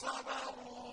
صَبَرُوا.